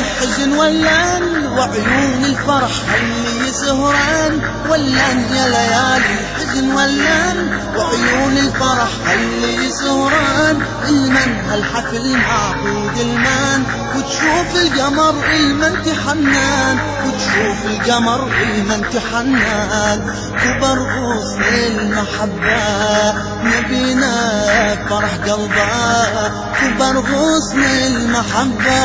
الحزن ولن وعيون الفرح اللي سهران ولن يا ليالي الحزن وعيون الفرح اللي سهران المن هالحفل معقود المان؟ وتشوف القمر المن تحنان. وتشوف القمر المن تحنان. غصن المحبة نبينا فرح قلبه. كبر غصن المحبة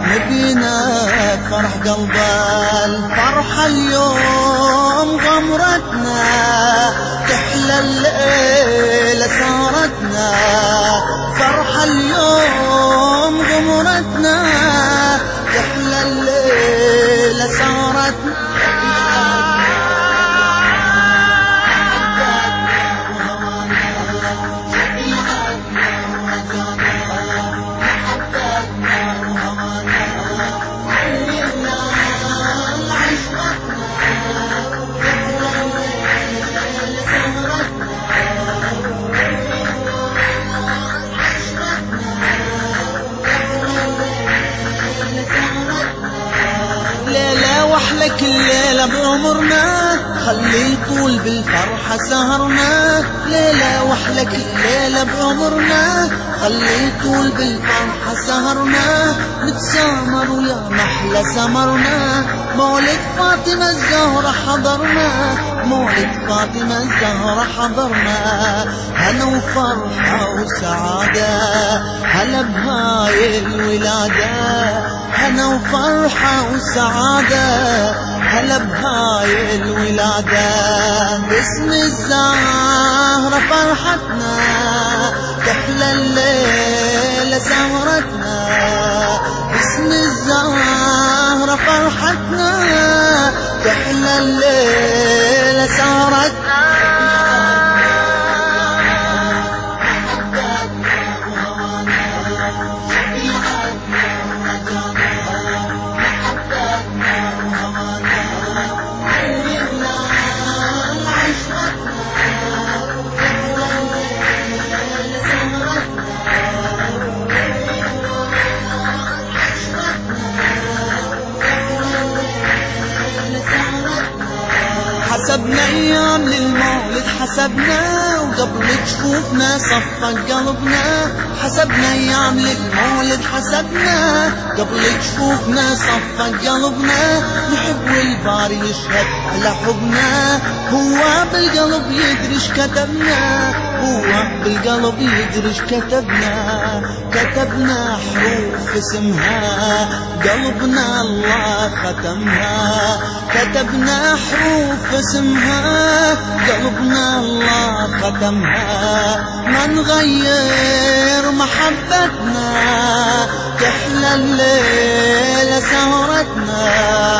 نبينا فرح قلبه. الفرحة اليوم غمرتنا. الليلة سارتنا فرحة اليوم غمرتنا. تحلى الليلة سارتنا. ليلة واحلى الليلة بعمرنا. خلي طول بالفرحة سهرنا. ليلة واحلى الليلة بعمرنا. خلي طول بالفرحة سهرنا. نتسامر ويا محلى سمرنا. مولد فاطمة الزهرة حضرنا. مولد فاطمة الزهرة حضرنا. هنا وفرحة وسعادة. هلا بهاي الولادة. هنا وفرحة وسعادة هلا بهاي الولادة. باسم الزهرة فرحتنا تحلى الليلة سهرتنا باسم الزهرة فرحتنا تحلى الليلة سهرتنا حسبنا أيام للمولد حسبنا وقبل جفوفنا صفى قلبنا. حسبنا أيام للمولد حسبنا قبل جفوفنا صفى قلبنا. نحب والباري يشهد على حبنا. بالقلب يدري كتبنا هو بالقلب يدري كتبنا. كتبنا حروف اسمها قلبنا الله ختمها. كتبنا حروف اسمها قلبنا الله ختمها. ما نغير محبتنا تحلى الليلة سهرتنا.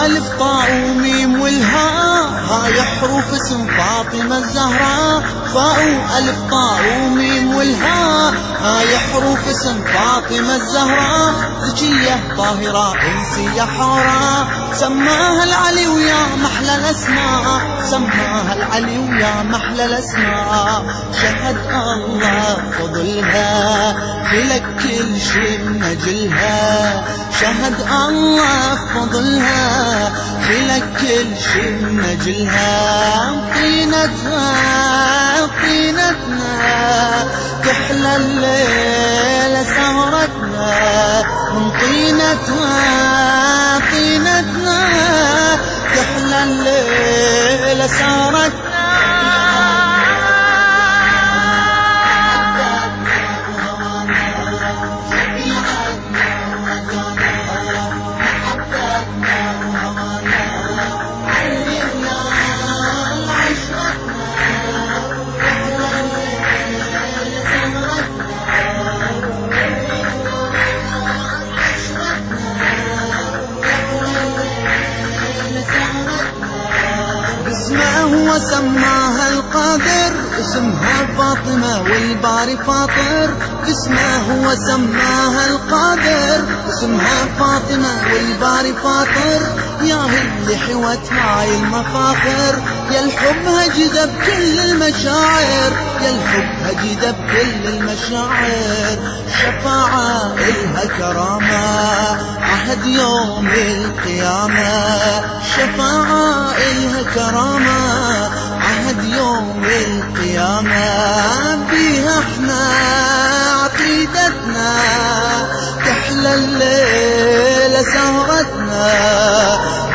فاء ألف طاء وميم والهاء هاي حروف اسم فاطمة الزهراء. فاء ألف طاء وميم والهاء هاي حروف اسم فاطمة الزهراء. ذكية طاهرة إنسية حورة سماها العلي ويا محلى الأسماء سماها علي ويا محلى الاسماء شهد الله فضلها لك كل شي نجلها شهد الله فضلها لك كل شي نجلها طينتها طينتنا تحلى الليل سهرتنا من طينتها طينتنا. اسمه وسماها القادر اسمها فاطمة والباري فاطر. اسمه وسماها القادر اسمها فاطمة والباري فاطر. يا اللي حوت هاي المفاخر يا الحب جذب كل المشاعر يا الحب جذب كل المشاعر. شفاعة إلها كرامة عهد يوم القيامة. شفاعة إلها كرامة عهد يوم القيامة. بيها إحنا الليل